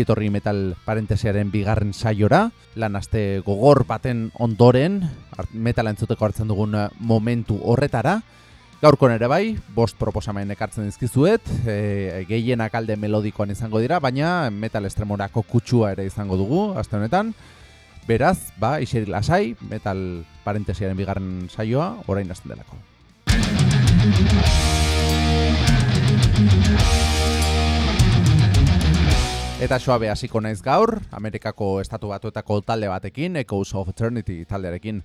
Ongitorri metal parentesiaren bigarren saiora, lan aste gogor baten ondoren, metal entzuteko hartzen dugun momentu horretara, Gaurko ere bai, bost proposamen ekartzen dizkizuet, e, gehienak alde melodikoan izango dira, baina metal estremorako kutsua ere izango dugu, aste honetan. Beraz, ba, iseri lasai, metal parentesiaren bigarren saioa, orain hasten delako. Eta soabe hasiko naiz gaur, Amerikako estatu batuetako talde batekin, Echoes of Eternity taldearekin.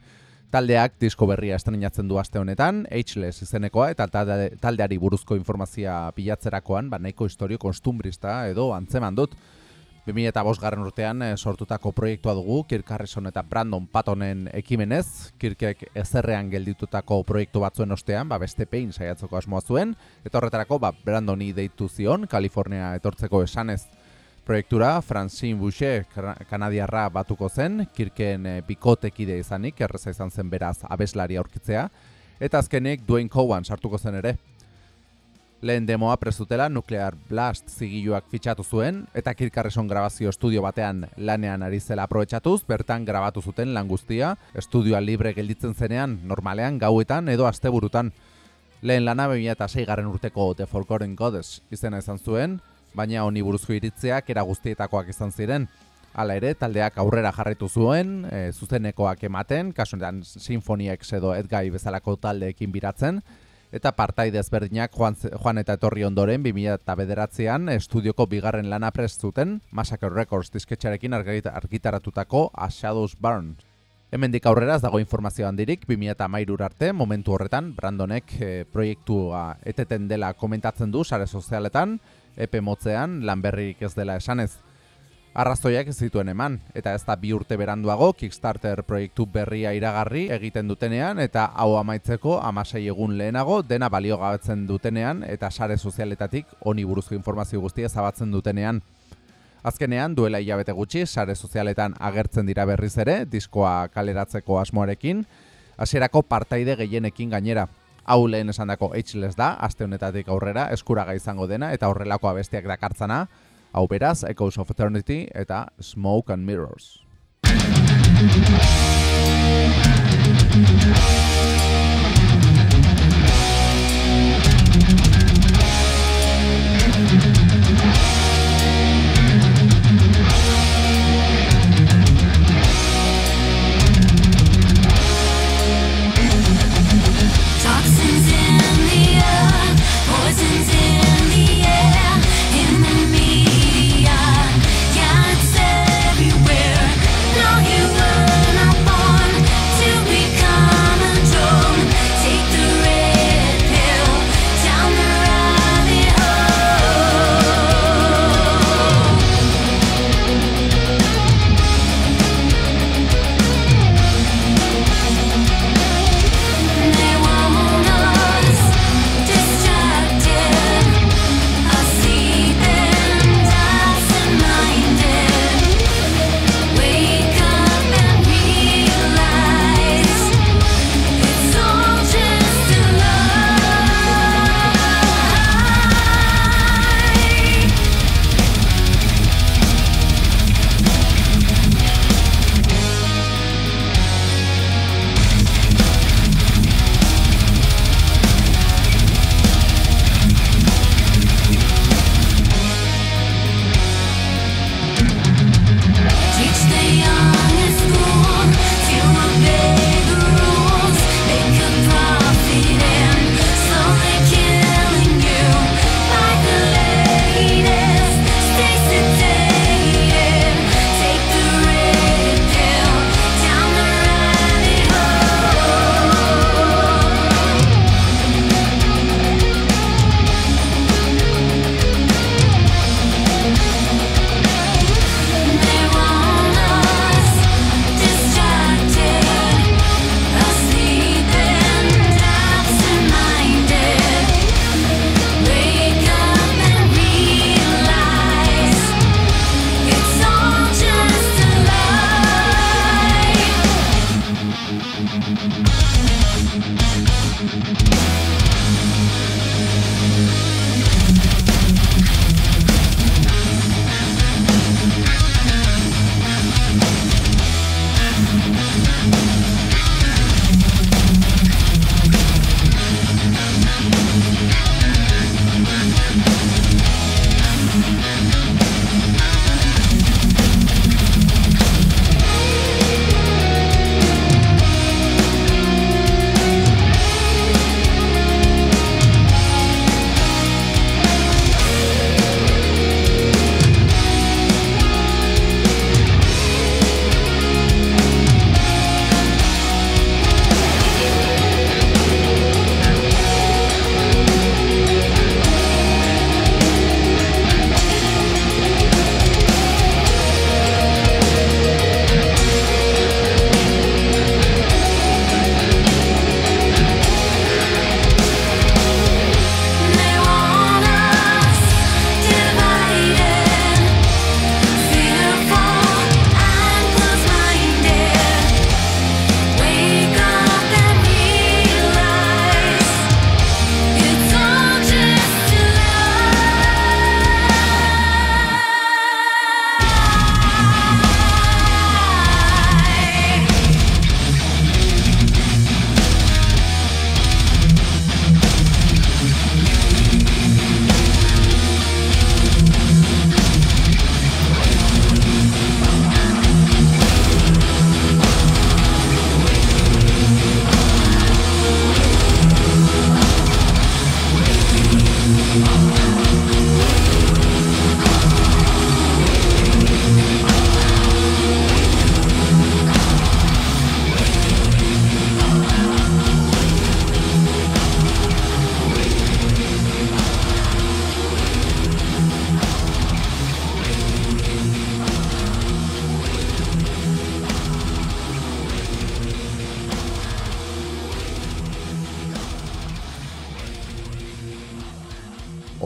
Taldeak disko berria estrenatzen du aste honetan, Ageless izenekoa eta taldeari buruzko informazioa bilatzerakoan, ba nahiko historio kostumbrista edo antzeman dut. 2005 garren urtean eh, sortutako proiektua dugu, Kirk Harrison eta Brandon Pattonen ekimenez, Kirkek ezerrean gelditutako proiektu batzuen ostean, ba beste pein saiatzeko asmoa zuen, eta horretarako ba Brandoni deitu zion, Kalifornia etortzeko esanez proiektura Francine Boucher kanadiarra batuko zen, kirken e, bikotekide izanik, erreza izan zen beraz abeslari aurkitzea, eta azkenik Dwayne Cowan sartuko zen ere. Lehen demoa prezutela Nuclear Blast zigiluak fitxatu zuen, eta kirkarreson grabazio estudio batean lanean ari zela aprobetsatuz, bertan grabatu zuten lan guztia, estudioa libre gelditzen zenean, normalean, gauetan edo asteburutan. Lehen lana 2006 garren urteko The Forgotten Goddess izena izan zuen, baina honi buruzko iritzeak era guztietakoak izan ziren. Hala ere, taldeak aurrera jarretu zuen, e, zuzenekoak ematen, kasunetan sinfoniek edo edgai bezalako taldeekin biratzen, eta partaide ezberdinak joan, joan eta etorri ondoren 2000 eta bederatzean estudioko bigarren lana prest zuten, Massacre Records disketxarekin argitaratutako A Shadows Burn. Hemendik aurrera ez dago informazio handirik, 2000 eta mairur arte, momentu horretan, Brandonek e, proiektua eteten dela komentatzen du, sare sozialetan, epe motzean lan berrik ez dela esanez. Arrazoiak ez zituen eman, eta ez da bi urte beranduago Kickstarter proiektu berria iragarri egiten dutenean, eta hau amaitzeko amasei egun lehenago dena balio gabetzen dutenean, eta sare sozialetatik honi buruzko informazio guztia zabatzen dutenean. Azkenean, duela hilabete gutxi, sare sozialetan agertzen dira berriz ere, diskoa kaleratzeko asmoarekin, hasierako partaide gehienekin gainera, hau lehen esan dako Ageless da, aste honetatik aurrera, eskuraga izango dena, eta horrelako abestiak dakartzana, hau beraz, Echoes of Eternity, eta Smoke and Mirrors.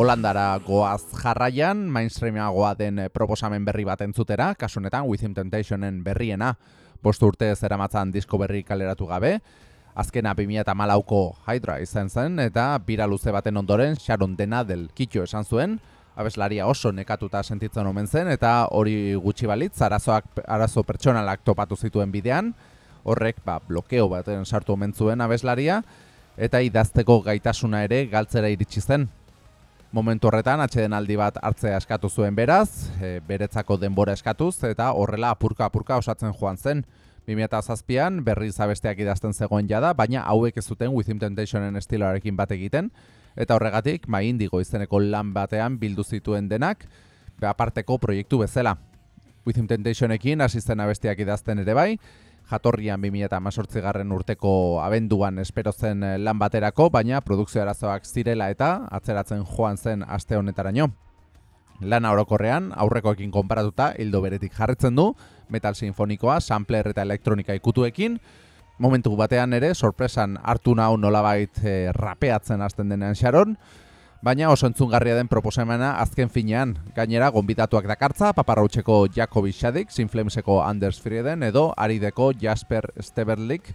Holandara goaz jarraian, mainstreamagoa den proposamen berri bat entzutera, kasunetan Within Temptationen berriena, bostu urte zeramatzan disko berri kaleratu gabe, azkena 2008ko Hydra izan zen, eta bira luze baten ondoren Sharon Dena del Kitxo esan zuen, abeslaria oso nekatuta sentitzen omen zen, eta hori gutxi balitz, arazoak, arazo pertsonalak topatu zituen bidean, horrek ba, blokeo baten sartu omen zuen abeslaria, eta idazteko gaitasuna ere galtzera iritsi zen. Momentu horretan, atxeden aldi bat hartzea eskatu zuen beraz, e, beretzako denbora eskatuz, eta horrela apurka-apurka osatzen joan zen. 2007an berri zabesteak idazten zegoen jada, baina hauek ez zuten Within Temptationen estiloarekin bat egiten, eta horregatik, ma indigo izeneko lan batean bildu zituen denak, aparteko proiektu bezala. Within Temptationekin asisten abestiak idazten ere bai, jatorrian 2018 garren urteko abenduan espero zen lan baterako, baina produkzio arazoak zirela eta atzeratzen joan zen aste honetaraino. Lana orokorrean, aurrekoekin konparatuta, hildo beretik jarretzen du, metal sinfonikoa, sampler eta elektronika ikutuekin. Momentu batean ere, sorpresan hartu nau nolabait e, rapeatzen hasten denean Sharon, baina oso entzungarria den proposamena azken finean. Gainera, gonbitatuak dakartza, paparrautzeko Jacobi Shadik, Sinflameseko Anders Frieden, edo arideko Jasper Steberlik,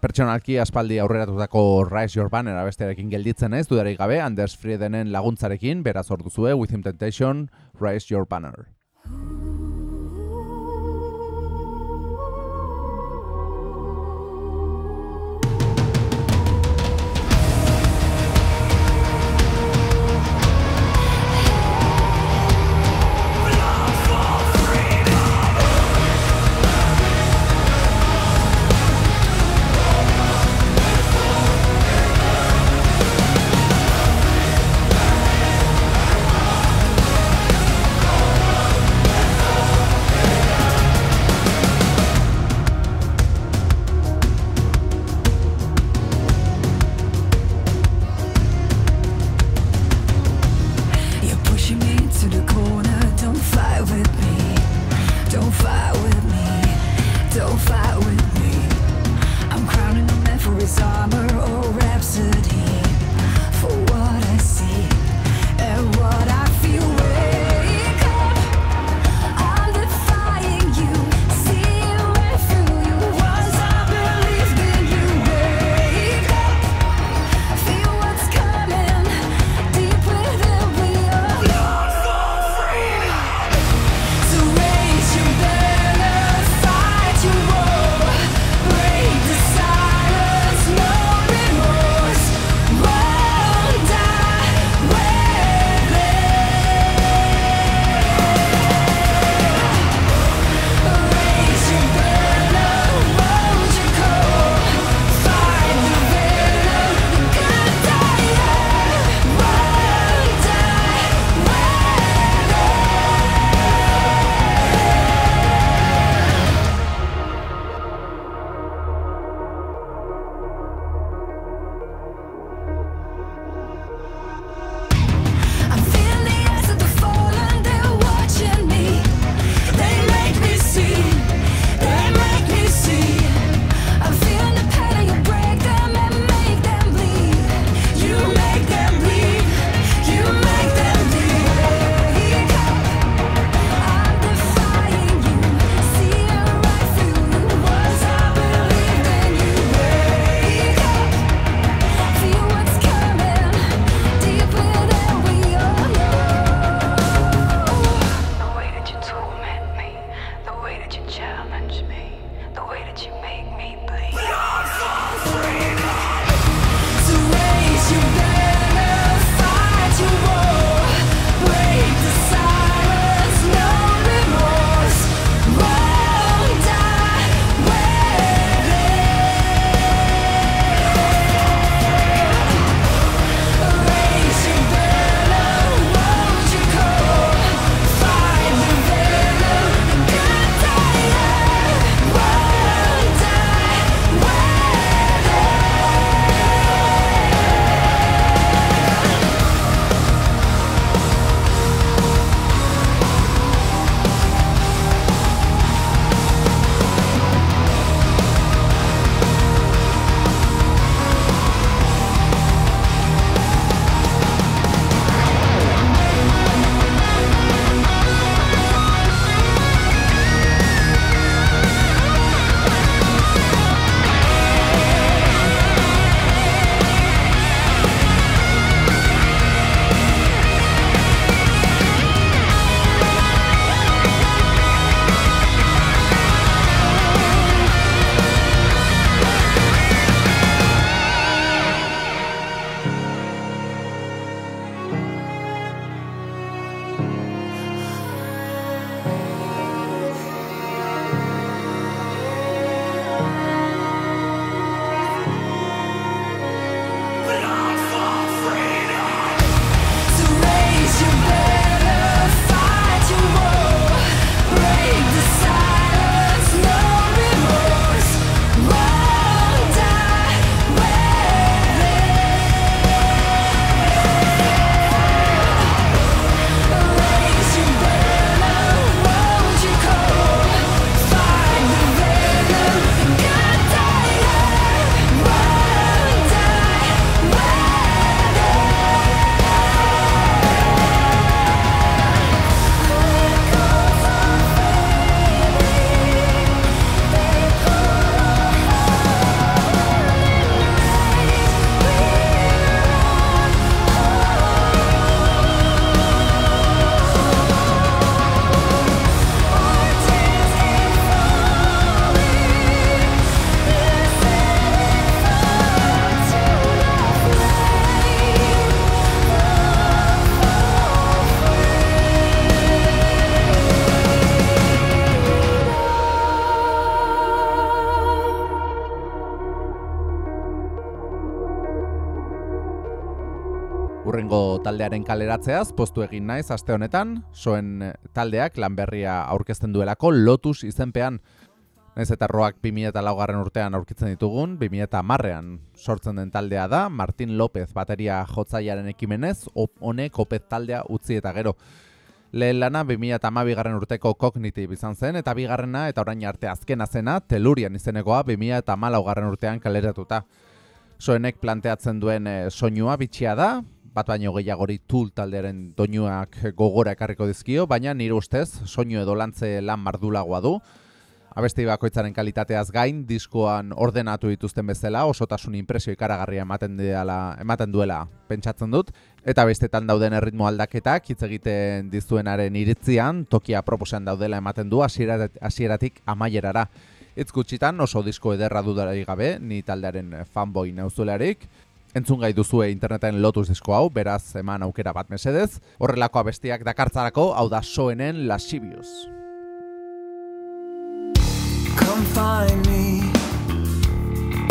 Pertsonalki aspaldi aurreratutako Rise Your Banner abestearekin gelditzen ez, dudarik gabe, Anders Friedenen laguntzarekin, beraz orduzue, With Temptation, Rise Your Banner. Taldearen kaleratzeaz, postu egin naiz aste honetan, soen taldeak lanberria aurkezten duelako lotus izenpean. Naiz eta roak 2000 garren urtean aurkitzen ditugun, 2000 eta marrean sortzen den taldea da, Martin López bateria jotzaiaren ekimenez, honek opet taldea utzi eta gero. Lehen lana 2000 garren urteko kognitib izan zen, eta bigarrena eta orain arte azkena zena, telurian izenekoa 2000 eta garren urtean kaleratuta. Soenek planteatzen duen e, soinua bitxia da, bat baino gehiagori tul taldearen doinuak gogora ekarriko dizkio, baina nire ustez soinu edo lantze lan mardulagoa du. Abesti bakoitzaren kalitateaz gain, diskoan ordenatu dituzten bezala, osotasun impresio ikaragarria ematen, deala, ematen duela pentsatzen dut. Eta bestetan dauden erritmo aldaketak, hitz egiten dizuenaren iritzian, tokia proposean daudela ematen du, hasieratik amaierara. Itz gutxitan oso disko ederra dudarai gabe, ni taldearen fanboy neuzularik. Entzun gai duzue interneten lotus disko hau, beraz eman aukera bat mesedez. Horrelako abestiak dakartzarako, hau da soenen Lasibius. Come find me.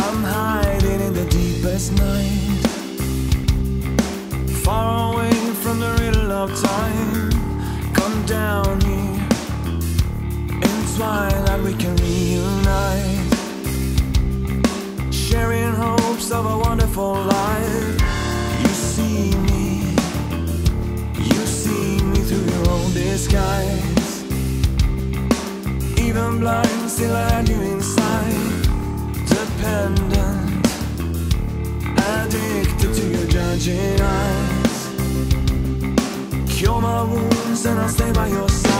I'm hiding in the deepest night. Far away from the riddle of time. Come down here. In twilight we can reunite disguise Even blind, still I you inside. Dependent Addicted to your judging eyes. Cure my wounds and I'll stay by your side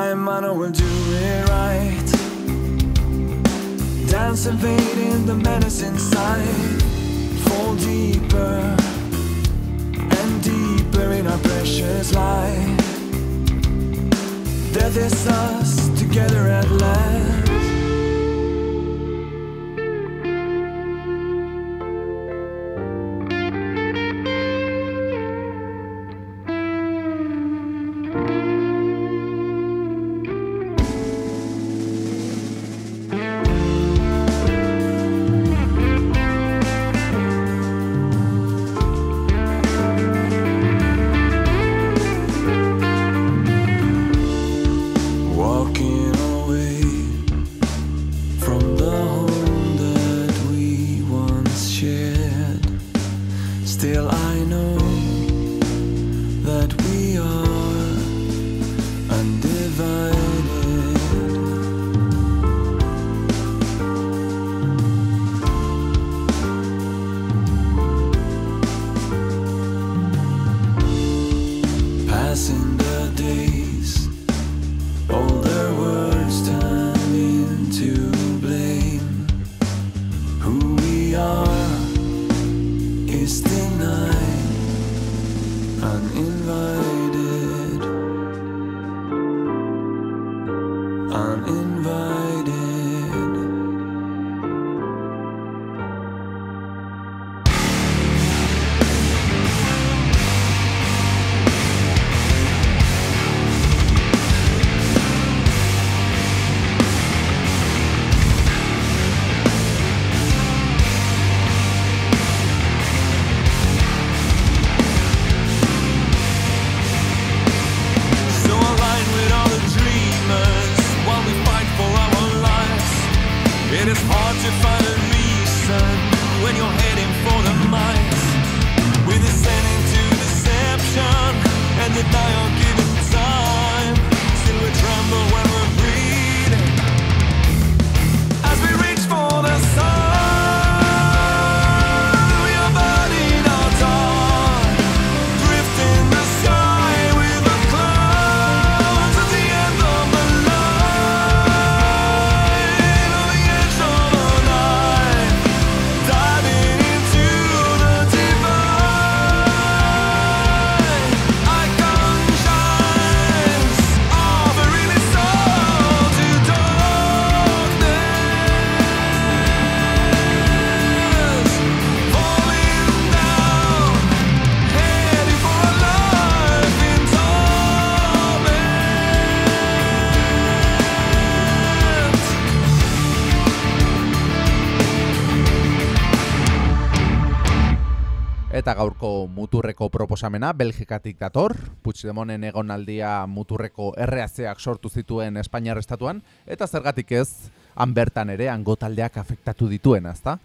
time, I know we'll do it right. Dance and fade in the menace inside. Fall deeper and deeper in our precious life. Death is us together at last. Eta gaurko muturreko proposamena Belgikatik dator, Puigdemonen egonaldia muturreko erreazeak sortu zituen Espainiar estatuan, eta zergatik ez, han bertan ere hango taldeak afektatu dituen, ezta?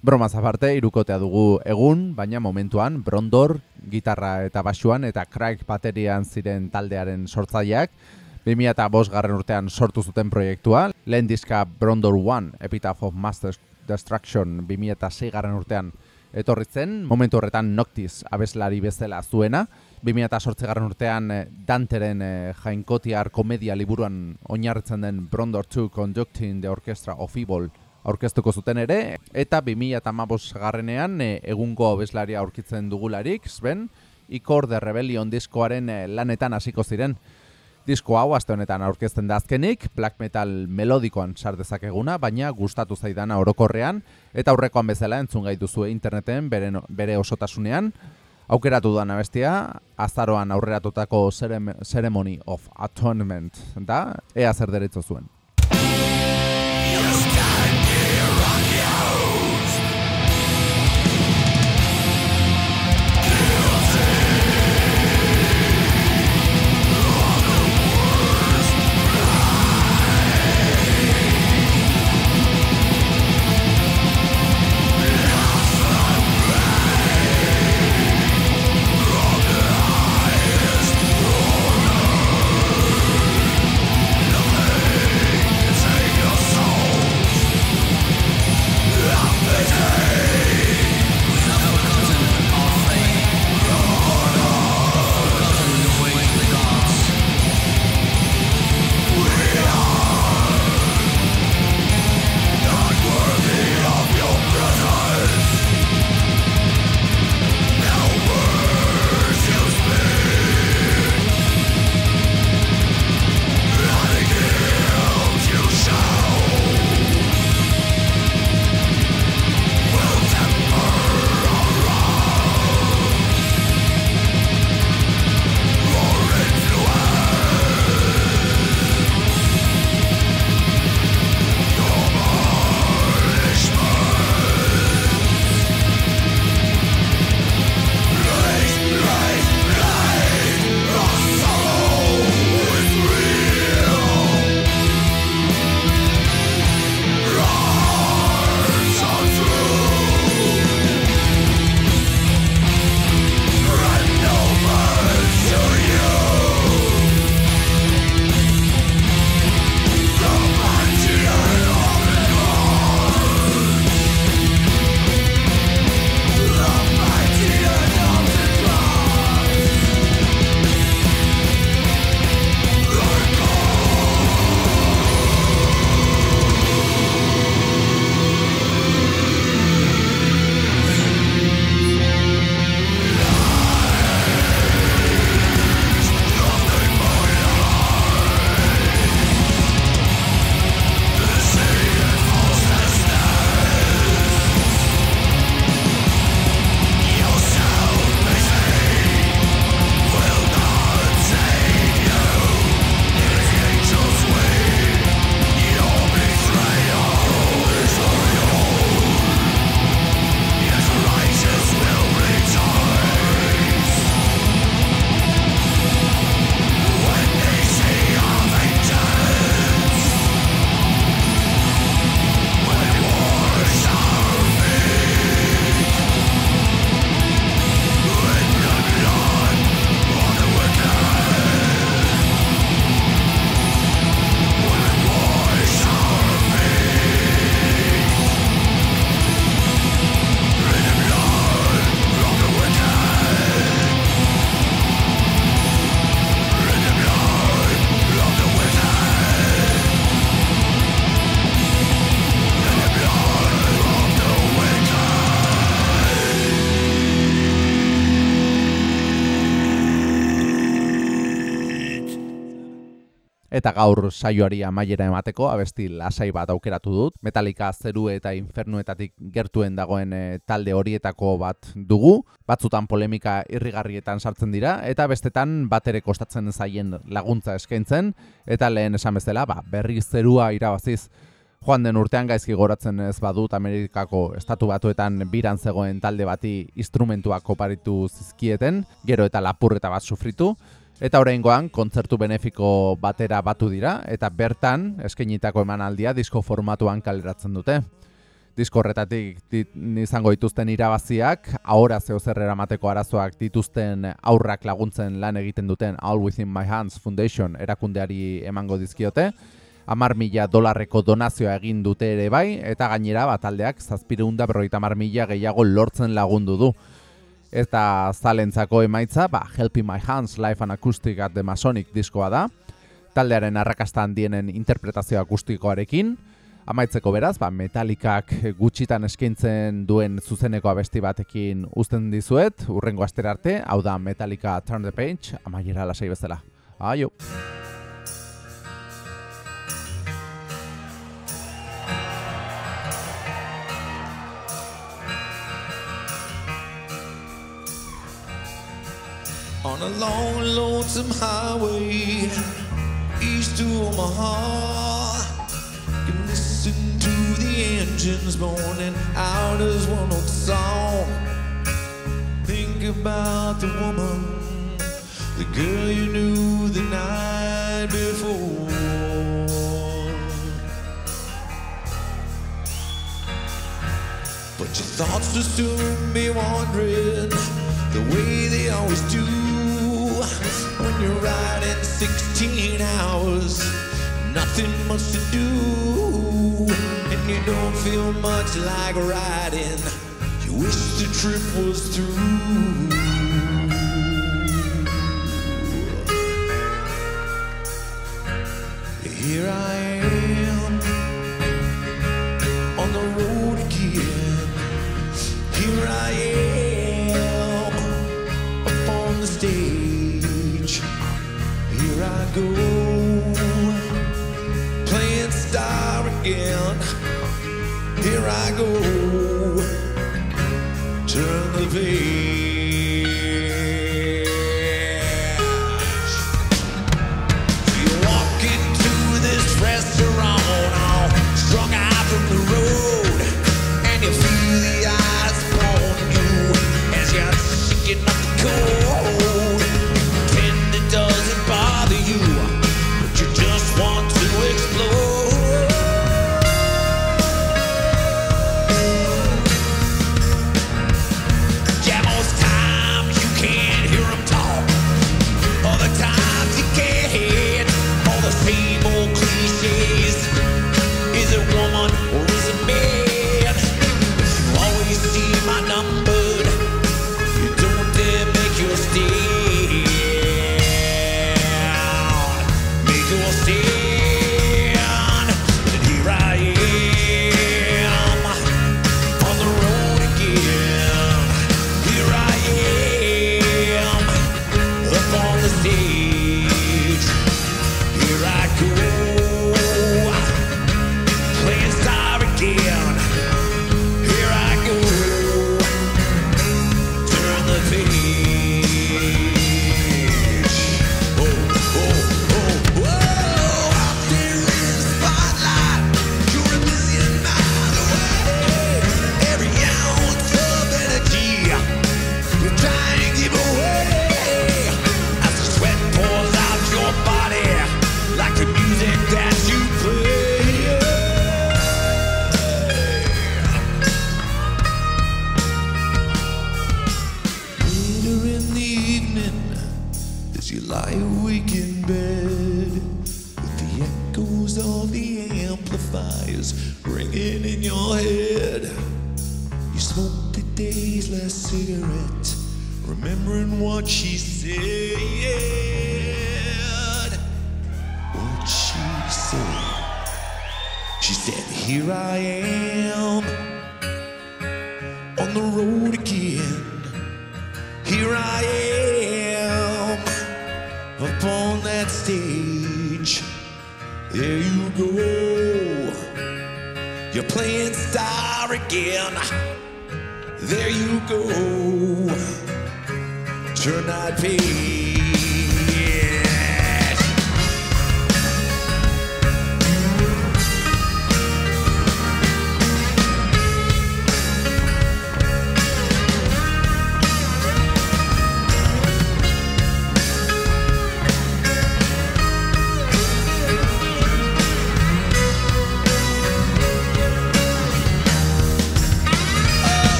Broma aparte, irukotea dugu egun, baina momentuan Brondor, gitarra eta basuan eta Craig baterian ziren taldearen sortzaileak, 2005 garren urtean sortu zuten proiektua, lehen diska Brondor One, Epitaph of Master Destruction 2006 garren urtean etorri zen, momentu horretan Noctis abeslari bezala zuena, 2008 garren urtean eh, Danteren eh, jainkotiar komedia liburuan oinarritzen den Brondor 2 Conducting the Orchestra of Evil aurkeztuko zuten ere, eta 2008 garrenean eh, egungo abeslaria aurkitzen dugularik, Sven, Ikor de Rebellion diskoaren lanetan hasiko ziren. Disko hau aste honetan aurkezten da azkenik, black metal melodikoan sar dezakeguna, baina gustatu zaidana orokorrean eta aurrekoan bezala entzun gai duzu interneten bere, bere osotasunean. Aukeratu duan abestia, azaroan aurreratutako Ceremony of Atonement da, ea zer derecho zuen. Eta gaur saioari amaiera emateko abesti lasai bat aukeratu dut. Metallica zeru eta infernuetatik gertuen dagoen e, talde horietako bat dugu. Batzutan polemika irrigarrietan sartzen dira eta bestetan bat ere kostatzen zaien laguntza eskaintzen eta lehen esan bezala, ba, berri zerua irabaziz joan den urtean gaizki goratzen ez badut Amerikako estatu batuetan biran zegoen talde bati instrumentuak oparitu zizkieten, gero eta lapurreta bat sufritu, Eta oraingoan kontzertu benefiko batera batu dira eta bertan eskainitako emanaldia disko formatuan kaleratzen dute. Disko horretatik izango dituzten irabaziak, ahora zeo zer eramateko arazoak dituzten aurrak laguntzen lan egiten duten All Within My Hands Foundation erakundeari emango dizkiote. Amar mila dolarreko donazioa egin dute ere bai, eta gainera bataldeak zazpireunda berroita amar mila gehiago lortzen lagundu du eta zalentzako emaitza, ba, Helping My Hands Live and Acoustic at the Masonic diskoa da, taldearen arrakasta handienen interpretazio akustikoarekin, amaitzeko beraz, ba, metalikak gutxitan eskaintzen duen zuzeneko abesti batekin uzten dizuet, urrengo astera arte, hau da Metallica Turn the Page, amaiera lasai bezala. Aio! A long, lonesome highway east to Omaha. Can listen to the engines moaning out as one old song. Think about the woman, the girl you knew the night before. But your thoughts will soon be wandering the way they always do you're riding 16 hours. Nothing much to do, and you don't feel much like riding. You wish the trip was through. Here I am go,